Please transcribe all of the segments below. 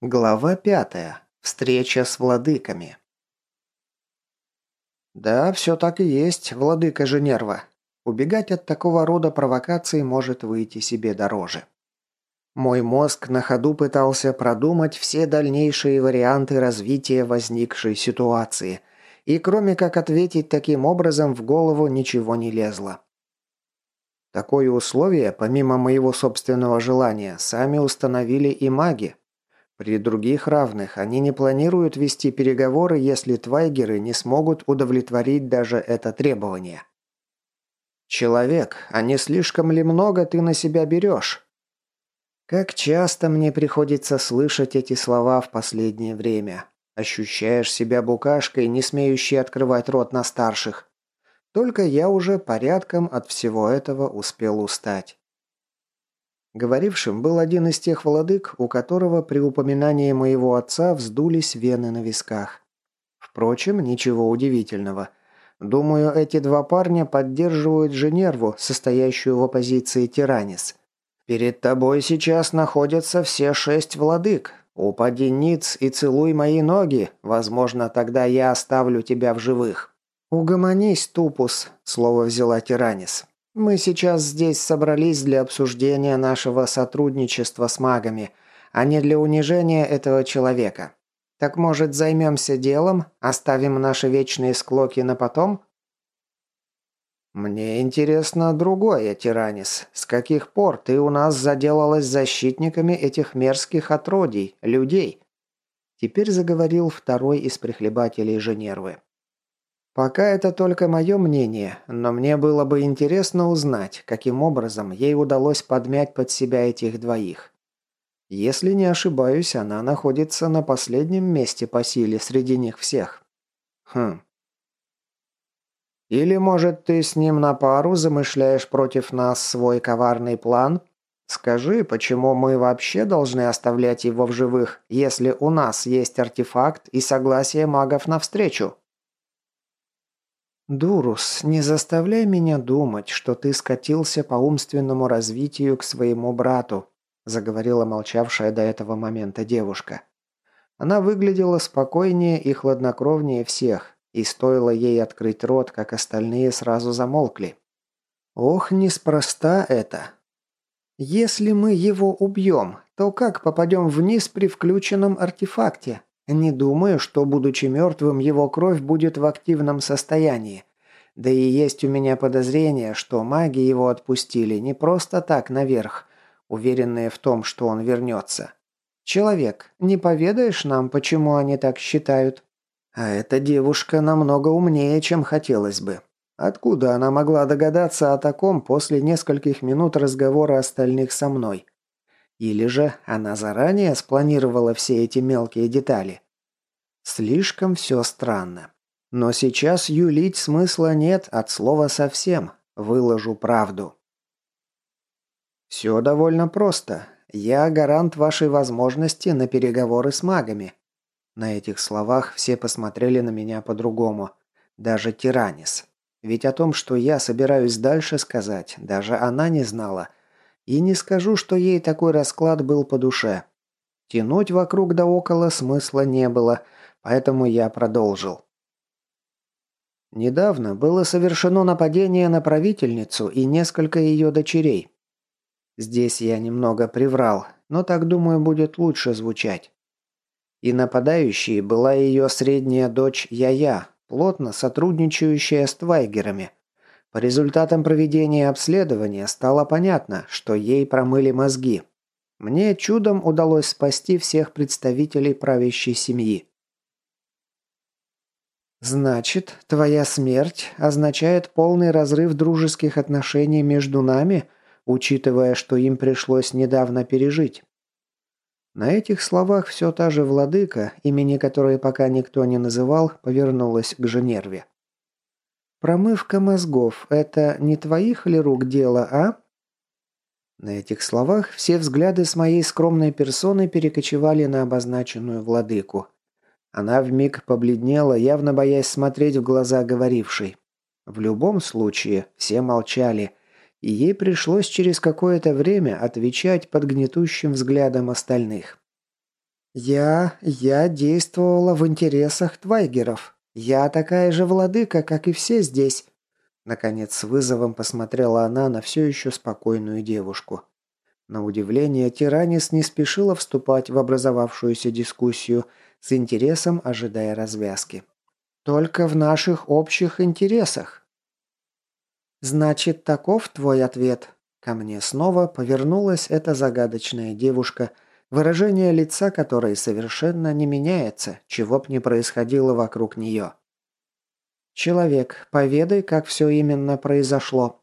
Глава пятая. Встреча с владыками. Да, все так и есть, владыка Женерва. Убегать от такого рода провокаций может выйти себе дороже. Мой мозг на ходу пытался продумать все дальнейшие варианты развития возникшей ситуации, и кроме как ответить таким образом, в голову ничего не лезло. Такое условие, помимо моего собственного желания, сами установили и маги, при других равных они не планируют вести переговоры, если твайгеры не смогут удовлетворить даже это требование. «Человек, а не слишком ли много ты на себя берешь?» Как часто мне приходится слышать эти слова в последнее время. Ощущаешь себя букашкой, не смеющей открывать рот на старших. Только я уже порядком от всего этого успел устать. Говорившим был один из тех владык, у которого при упоминании моего отца вздулись вены на висках. Впрочем, ничего удивительного. Думаю, эти два парня поддерживают Женерву, состоящую в оппозиции Тиранис. Перед тобой сейчас находятся все шесть владык. Упади ниц и целуй мои ноги, возможно, тогда я оставлю тебя в живых. Угомонись, Тупус, слово взяла Тиранис. Мы сейчас здесь собрались для обсуждения нашего сотрудничества с магами, а не для унижения этого человека. Так может займемся делом, оставим наши вечные склоки на потом? Мне интересно другое, Тиранис. С каких пор ты у нас заделалась защитниками этих мерзких отродий, людей? Теперь заговорил второй из прихлебателей Женервы. Пока это только мое мнение, но мне было бы интересно узнать, каким образом ей удалось подмять под себя этих двоих. Если не ошибаюсь, она находится на последнем месте по силе среди них всех. Хм. Или, может, ты с ним на пару замышляешь против нас свой коварный план? Скажи, почему мы вообще должны оставлять его в живых, если у нас есть артефакт и согласие магов навстречу? «Дурус, не заставляй меня думать, что ты скатился по умственному развитию к своему брату», заговорила молчавшая до этого момента девушка. Она выглядела спокойнее и хладнокровнее всех, и стоило ей открыть рот, как остальные сразу замолкли. «Ох, неспроста это. Если мы его убьем, то как попадем вниз при включенном артефакте? Не думаю, что, будучи мертвым, его кровь будет в активном состоянии. Да и есть у меня подозрение, что маги его отпустили не просто так наверх, уверенные в том, что он вернется. Человек, не поведаешь нам, почему они так считают? А эта девушка намного умнее, чем хотелось бы. Откуда она могла догадаться о таком после нескольких минут разговора остальных со мной? Или же она заранее спланировала все эти мелкие детали? Слишком все странно. Но сейчас юлить смысла нет от слова совсем. Выложу правду. Все довольно просто. Я гарант вашей возможности на переговоры с магами. На этих словах все посмотрели на меня по-другому. Даже Тиранис. Ведь о том, что я собираюсь дальше сказать, даже она не знала. И не скажу, что ей такой расклад был по душе. Тянуть вокруг да около смысла не было, поэтому я продолжил. Недавно было совершено нападение на правительницу и несколько ее дочерей. Здесь я немного приврал, но так, думаю, будет лучше звучать. И нападающей была ее средняя дочь Яя, плотно сотрудничающая с Твайгерами. По результатам проведения обследования стало понятно, что ей промыли мозги. Мне чудом удалось спасти всех представителей правящей семьи. «Значит, твоя смерть означает полный разрыв дружеских отношений между нами, учитывая, что им пришлось недавно пережить?» На этих словах все та же владыка, имени которой пока никто не называл, повернулась к Женерве. «Промывка мозгов – это не твоих ли рук дело, а?» На этих словах все взгляды с моей скромной персоны перекочевали на обозначенную владыку – она вмиг побледнела, явно боясь смотреть в глаза говорившей. В любом случае, все молчали, и ей пришлось через какое-то время отвечать под гнетущим взглядом остальных. «Я... я действовала в интересах Твайгеров. Я такая же владыка, как и все здесь». Наконец, с вызовом посмотрела она на все еще спокойную девушку. На удивление, Тиранис не спешила вступать в образовавшуюся дискуссию, с интересом ожидая развязки. «Только в наших общих интересах». «Значит, таков твой ответ?» Ко мне снова повернулась эта загадочная девушка – выражение лица которой совершенно не меняется, чего б ни происходило вокруг нее. «Человек, поведай, как все именно произошло».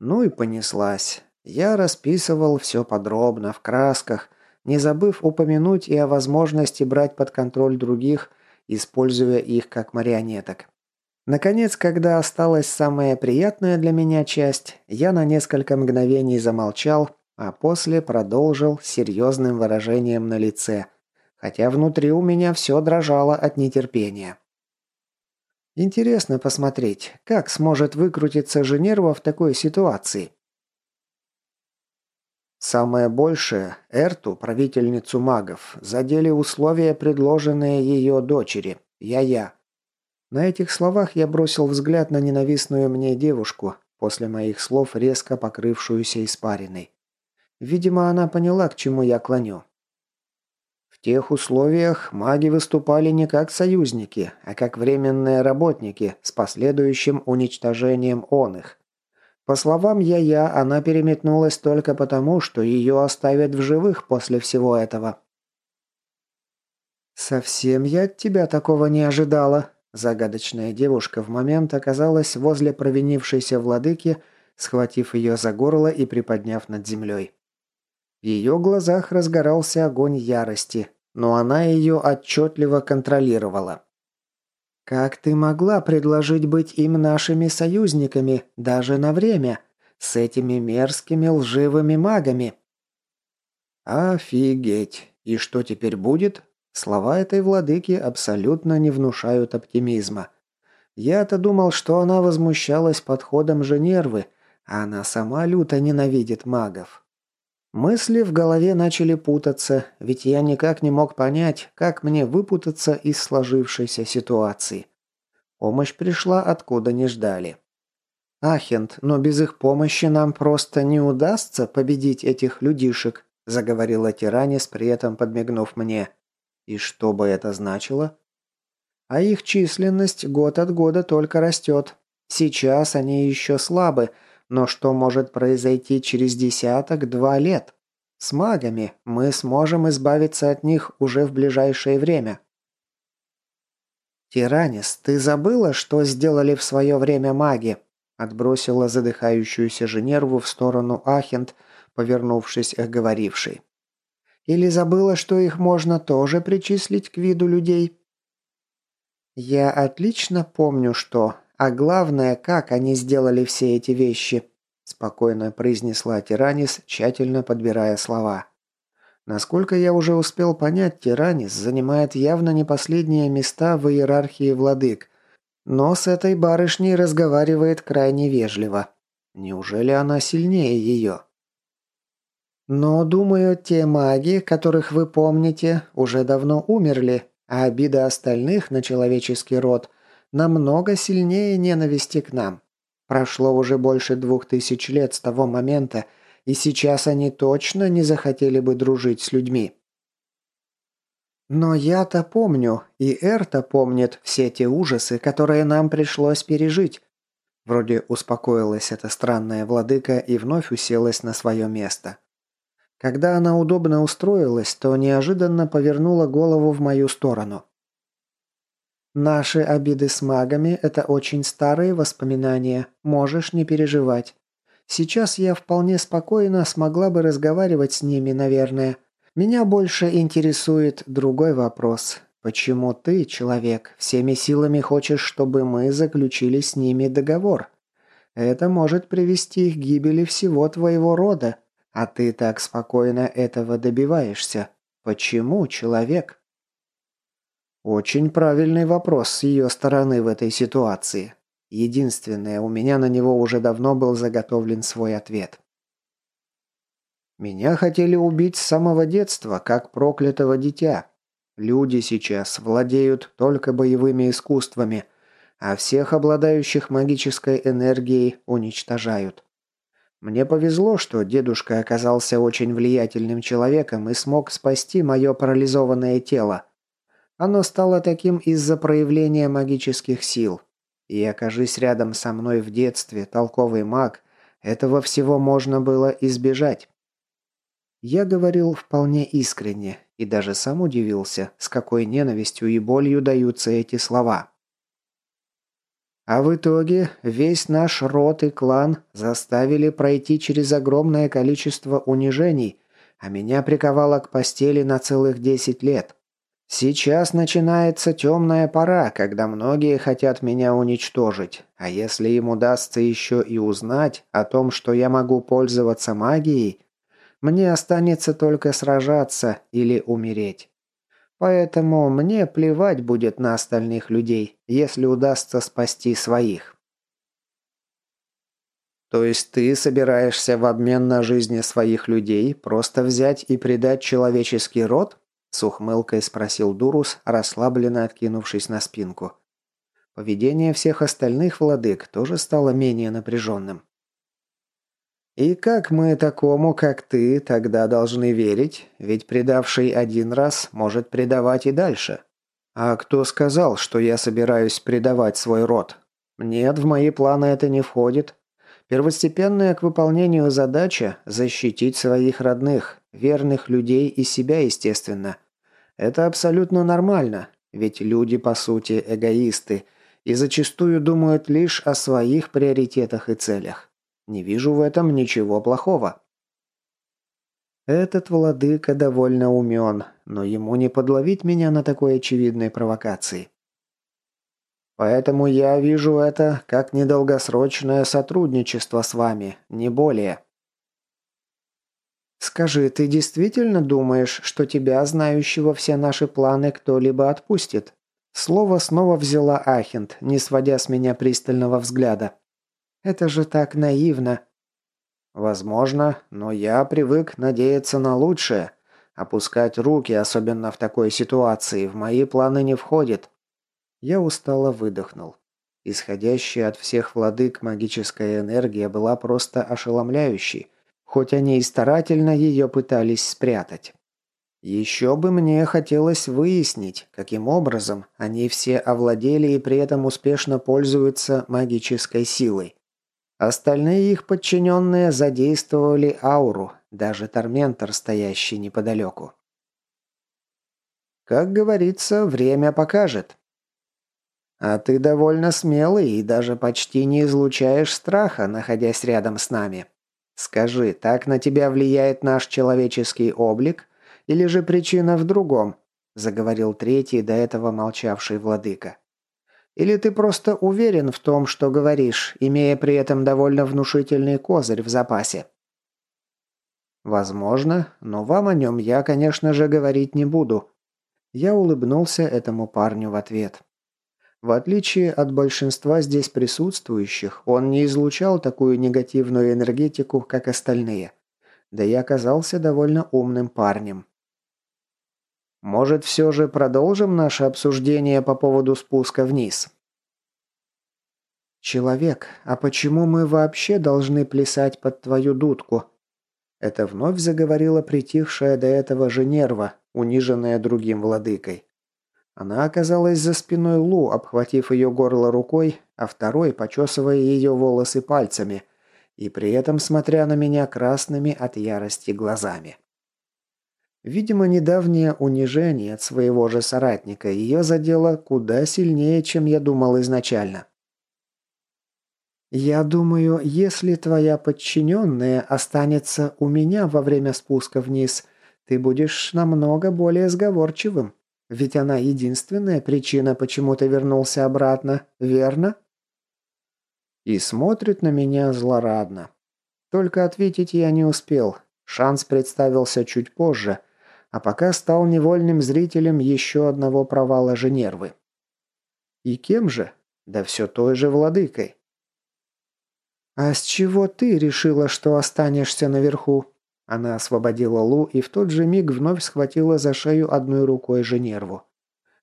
Ну и понеслась. Я расписывал все подробно, в красках, не забыв упомянуть и о возможности брать под контроль других, используя их как марионеток. Наконец, когда осталась самая приятная для меня часть, я на несколько мгновений замолчал а после продолжил с серьезным выражением на лице, хотя внутри у меня все дрожало от нетерпения. Интересно посмотреть, как сможет выкрутиться Женерва в такой ситуации. Самое большее, Эрту, правительницу магов, задели условия, предложенные ее дочери, Я-Я. На этих словах я бросил взгляд на ненавистную мне девушку, после моих слов резко покрывшуюся испариной. Видимо, она поняла, к чему я клоню. В тех условиях маги выступали не как союзники, а как временные работники с последующим уничтожением он их. По словам Я-Я, она переметнулась только потому, что ее оставят в живых после всего этого. «Совсем я от тебя такого не ожидала», Загадочная девушка в момент оказалась возле провинившейся владыки, схватив ее за горло и приподняв над землей. В ее глазах разгорался огонь ярости, но она ее отчетливо контролировала. «Как ты могла предложить быть им нашими союзниками, даже на время, с этими мерзкими лживыми магами?» «Офигеть! И что теперь будет?» Слова этой владыки абсолютно не внушают оптимизма. Я-то думал, что она возмущалась подходом Женервы, а она сама люто ненавидит магов. Мысли в голове начали путаться, ведь я никак не мог понять, как мне выпутаться из сложившейся ситуации. Помощь пришла откуда не ждали. «Ахент, но без их помощи нам просто не удастся победить этих людишек», заговорила Тиранис, при этом подмигнув мне. «И что бы это значило?» «А их численность год от года только растет. Сейчас они еще слабы, но что может произойти через десяток-два лет? С магами мы сможем избавиться от них уже в ближайшее время. «Тиранис, ты забыла, что сделали в свое время маги?» Отбросила задыхающуюся Женерву в сторону Ахент, повернувшись к говорившей. «Или забыла, что их можно тоже причислить к виду людей?» «Я отлично помню, что а главное, как они сделали все эти вещи», – спокойно произнесла Тиранис, тщательно подбирая слова. Насколько я уже успел понять, Тиранис занимает явно не последние места в иерархии владык, но с этой барышней разговаривает крайне вежливо. Неужели она сильнее ее? Но, думаю, те маги, которых вы помните, уже давно умерли, а обиды остальных на человеческий род – намного сильнее ненависти к нам. Прошло уже больше двух тысяч лет с того момента, и сейчас они точно не захотели бы дружить с людьми. Но я-то помню, и Эрта помнит все те ужасы, которые нам пришлось пережить. Вроде успокоилась эта странная владыка и вновь уселась на свое место. Когда она удобно устроилась, то неожиданно повернула голову в мою сторону. Наши обиды с магами – это очень старые воспоминания, можешь не переживать. Сейчас я вполне спокойно смогла бы разговаривать с ними, наверное. Меня больше интересует другой вопрос. Почему ты, человек, всеми силами хочешь, чтобы мы заключили с ними договор? Это может привести к гибели всего твоего рода, а ты так спокойно этого добиваешься. Почему, человек? Очень правильный вопрос с ее стороны в этой ситуации. Единственное, у меня на него уже давно был заготовлен свой ответ. Меня хотели убить с самого детства, как проклятого дитя. Люди сейчас владеют только боевыми искусствами, а всех обладающих магической энергией уничтожают. Мне повезло, что дедушка оказался очень влиятельным человеком и смог спасти мое парализованное тело. Оно стало таким из-за проявления магических сил. И окажись рядом со мной в детстве толковый маг, этого всего можно было избежать. Я говорил вполне искренне и даже сам удивился, с какой ненавистью и болью даются эти слова. А в итоге весь наш род и клан заставили пройти через огромное количество унижений, а меня приковало к постели на целых десять лет. Сейчас начинается темная пора, когда многие хотят меня уничтожить, а если им удастся еще и узнать о том, что я могу пользоваться магией, мне останется только сражаться или умереть. Поэтому мне плевать будет на остальных людей, если удастся спасти своих. То есть ты собираешься в обмен на жизни своих людей просто взять и предать человеческий род? С ухмылкой спросил Дурус, расслабленно откинувшись на спинку. Поведение всех остальных владык тоже стало менее напряженным. И как мы такому, как ты, тогда должны верить? Ведь предавший один раз может предавать и дальше. А кто сказал, что я собираюсь предавать свой род? Нет, в мои планы это не входит. Первостепенная к выполнению задача – защитить своих родных, верных людей и себя, естественно. Это абсолютно нормально, ведь люди, по сути, эгоисты и зачастую думают лишь о своих приоритетах и целях. Не вижу в этом ничего плохого. Этот владыка довольно умен, но ему не подловить меня на такой очевидной провокации. Поэтому я вижу это как недолгосрочное сотрудничество с вами, не более. Скажи, ты действительно думаешь, что тебя, знающего все наши планы, кто-либо отпустит? Слово снова взяла Ахент, не сводя с меня пристального взгляда. Это же так наивно. Возможно, но я привык надеяться на лучшее. Опускать руки, особенно в такой ситуации, в мои планы не входит. Я устало выдохнул. Исходящая от всех владык магическая энергия была просто ошеломляющей, хоть они и старательно ее пытались спрятать. Еще бы мне хотелось выяснить, каким образом они все овладели и при этом успешно пользуются магической силой. Остальные их подчиненные задействовали ауру, даже Торментор, стоящий неподалеку. Как говорится, время покажет. А ты довольно смелый и даже почти не излучаешь страха, находясь рядом с нами. Скажи, так на тебя влияет наш человеческий облик, или же причина в другом? заговорил третий, до этого молчавший владыка. Или ты просто уверен в том, что говоришь, имея при этом довольно внушительный козырь в запасе? Возможно, но вам о нем я, конечно же, говорить не буду. Я улыбнулся этому парню в ответ. В отличие от большинства здесь присутствующих, он не излучал такую негативную энергетику, как остальные. Да и оказался довольно умным парнем. Может, все же продолжим наше обсуждение по поводу спуска вниз? Человек, а почему мы вообще должны плясать под твою дудку? Это вновь заговорила притихшая до этого Женерва, униженная другим владыкой. Она оказалась за спиной Лу, обхватив ее горло рукой, а второй почесывая ее волосы пальцами, и при этом смотря на меня красными от ярости глазами. Видимо, недавнее унижение от своего же соратника ее задело куда сильнее, чем я думал изначально. «Я думаю, если твоя подчиненная останется у меня во время спуска вниз, ты будешь намного более сговорчивым. Ведь она единственная причина, почему ты вернулся обратно, верно?» И смотрит на меня злорадно. Только ответить я не успел. Шанс представился чуть позже – а пока стал невольным зрителем еще одного провала Женервы. И кем же? Да все той же владыкой. «А с чего ты решила, что останешься наверху?» Она освободила Лу и в тот же миг вновь схватила за шею одной рукой Женерву.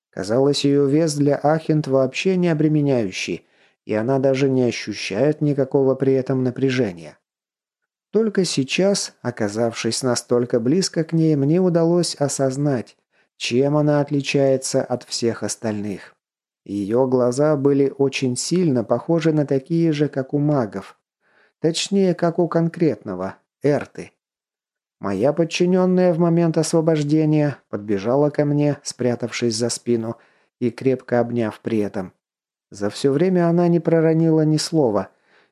Казалось, ее вес для Ахент вообще не обременяющий, и она даже не ощущает никакого при этом напряжения. Только сейчас, оказавшись настолько близко к ней, мне удалось осознать, чем она отличается от всех остальных. Ее глаза были очень сильно похожи на такие же, как у магов. Точнее, как у конкретного – Эрты. Моя подчиненная в момент освобождения подбежала ко мне, спрятавшись за спину и крепко обняв при этом. За все время она не проронила ни слова,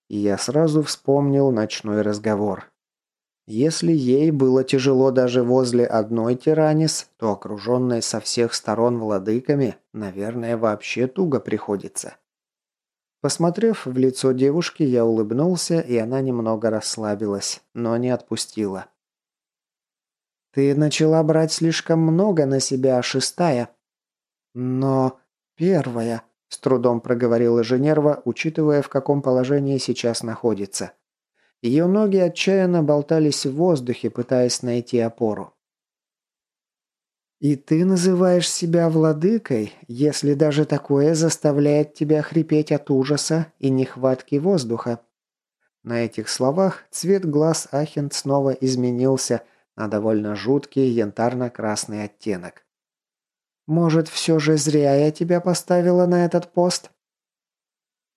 и я сразу вспомнил ночной разговор. Если ей было тяжело даже возле одной тиранис, то окруженной со всех сторон владыками, наверное, вообще туго приходится. Посмотрев в лицо девушки, я улыбнулся, и она немного расслабилась, но не отпустила. «Ты начала брать слишком много на себя, шестая». «Но первая», – с трудом проговорила Женерва, учитывая, в каком положении сейчас находится. Ее ноги отчаянно болтались в воздухе, пытаясь найти опору. «И ты называешь себя владыкой, если даже такое заставляет тебя хрипеть от ужаса и нехватки воздуха?» На этих словах цвет глаз Ахент снова изменился на довольно жуткий янтарно-красный оттенок. «Может, все же зря я тебя поставила на этот пост?»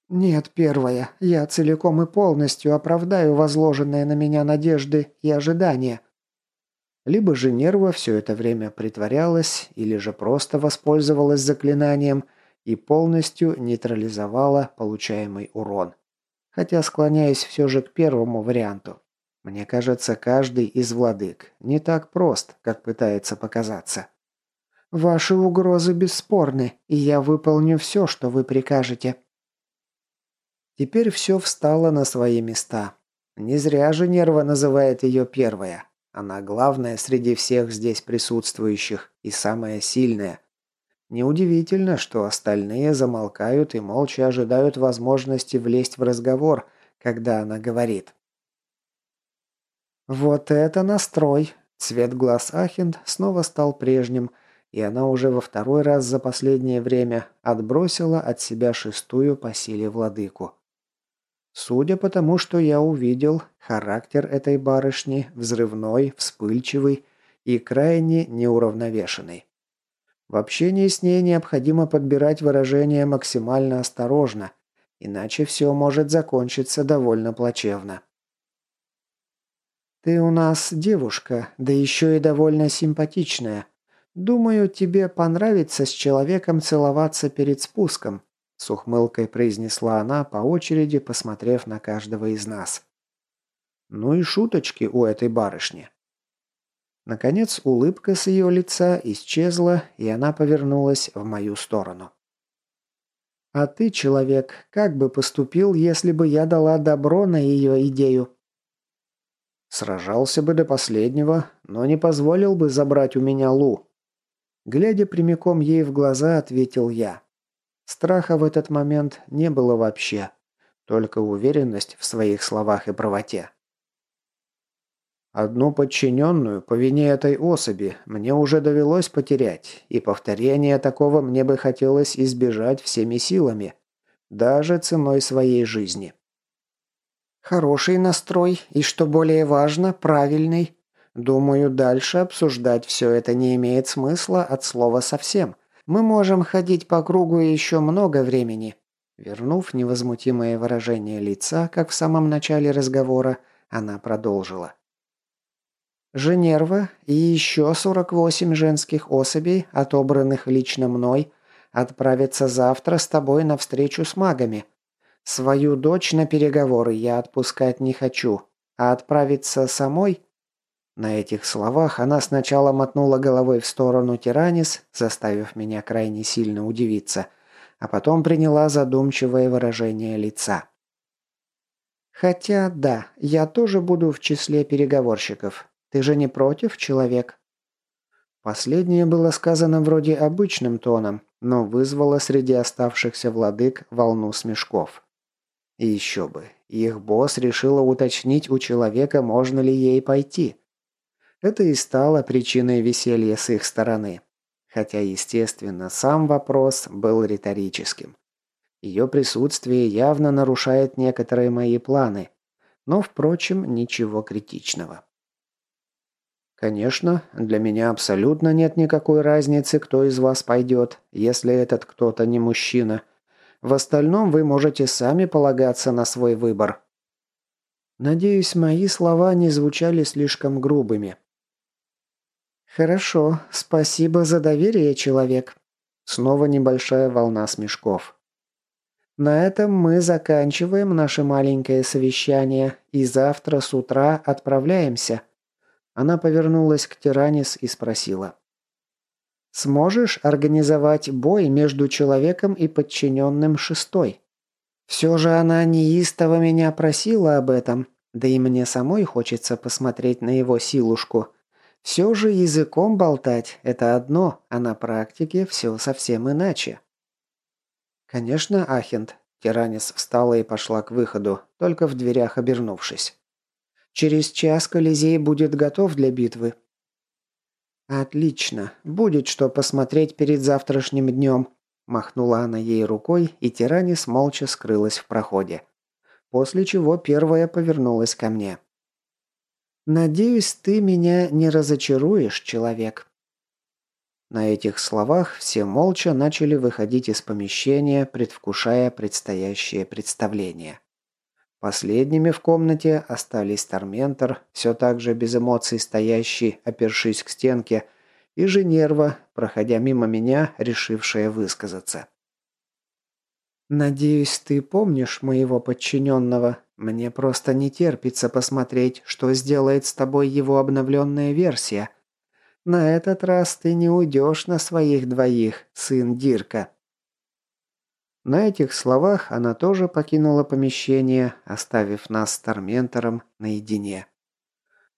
«Нет, первое. Я целиком и полностью оправдаю возложенные на меня надежды и ожидания». Либо же Нерва все это время притворялась, или же просто воспользовалась заклинанием и полностью нейтрализовала получаемый урон. Хотя склоняюсь все же к первому варианту. Мне кажется, каждый из владык не так прост, как пытается показаться. «Ваши угрозы бесспорны, и я выполню все, что вы прикажете», Теперь все встало на свои места. Не зря же Нерва называет ее первая. Она главная среди всех здесь присутствующих и самая сильная. Неудивительно, что остальные замолкают и молча ожидают возможности влезть в разговор, когда она говорит. «Вот это настрой!» Цвет глаз Ахинд снова стал прежним, и она уже во второй раз за последнее время отбросила от себя шестую по силе владыку. Судя по тому, что я увидел, характер этой барышни взрывной, вспыльчивый и крайне неуравновешенный. В общении с ней необходимо подбирать выражения максимально осторожно, иначе все может закончиться довольно плачевно. «Ты у нас девушка, да еще и довольно симпатичная. Думаю, тебе понравится с человеком целоваться перед спуском», с ухмылкой произнесла она, по очереди посмотрев на каждого из нас. Ну и шуточки у этой барышни. Наконец улыбка с ее лица исчезла, и она повернулась в мою сторону. «А ты, человек, как бы поступил, если бы я дала добро на ее идею?» Сражался бы до последнего, но не позволил бы забрать у меня Лу. Глядя прямиком ей в глаза, ответил я. Страха в этот момент не было вообще, только уверенность в своих словах и правоте. Одну подчиненную по вине этой особи мне уже довелось потерять, и повторения такого мне бы хотелось избежать всеми силами, даже ценой своей жизни. Хороший настрой и, что более важно, правильный. Думаю, дальше обсуждать все это не имеет смысла от слова совсем. Мы можем ходить по кругу еще много времени». Вернув невозмутимое выражение лица, как в самом начале разговора, она продолжила. «Женерва и еще 48 женских особей, отобранных лично мной, отправятся завтра с тобой на встречу с магами. Свою дочь на переговоры я отпускать не хочу, а отправиться самой на этих словах она сначала мотнула головой в сторону Тиранис, заставив меня крайне сильно удивиться, а потом приняла задумчивое выражение лица. «Хотя, да, я тоже буду в числе переговорщиков. Ты же не против, человек?» Последнее было сказано вроде обычным тоном, но вызвало среди оставшихся владык волну смешков. И еще бы, их босс решила уточнить у человека, можно ли ей пойти – Это и стало причиной веселья с их стороны. Хотя, естественно, сам вопрос был риторическим. Ее присутствие явно нарушает некоторые мои планы, но, впрочем, ничего критичного. Конечно, для меня абсолютно нет никакой разницы, кто из вас пойдет, если этот кто-то не мужчина. В остальном вы можете сами полагаться на свой выбор. Надеюсь, мои слова не звучали слишком грубыми. Хорошо, спасибо за доверие, человек. Снова небольшая волна смешков. На этом мы заканчиваем наше маленькое совещание и завтра с утра отправляемся. Она повернулась к Тиранис и спросила. «Сможешь организовать бой между человеком и подчиненным шестой?» Все же она неистово меня просила об этом, да и мне самой хочется посмотреть на его силушку. Все же языком болтать – это одно, а на практике все совсем иначе. «Конечно, Ахент». Тиранис встала и пошла к выходу, только в дверях обернувшись. «Через час Колизей будет готов для битвы». «Отлично. Будет что посмотреть перед завтрашним днем», – махнула она ей рукой, и Тиранис молча скрылась в проходе. После чего первая повернулась ко мне. «Надеюсь, ты меня не разочаруешь, человек». На этих словах все молча начали выходить из помещения, предвкушая предстоящее представление. Последними в комнате остались Торментор, все так же без эмоций стоящий, опершись к стенке, и Женерва, проходя мимо меня, решившая высказаться. «Надеюсь, ты помнишь моего подчиненного. Мне просто не терпится посмотреть, что сделает с тобой его обновленная версия», на этот раз ты не уйдешь на своих двоих, сын Дирка». На этих словах она тоже покинула помещение, оставив нас с Торментором наедине.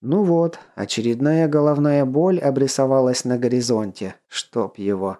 Ну вот, очередная головная боль обрисовалась на горизонте, чтоб его.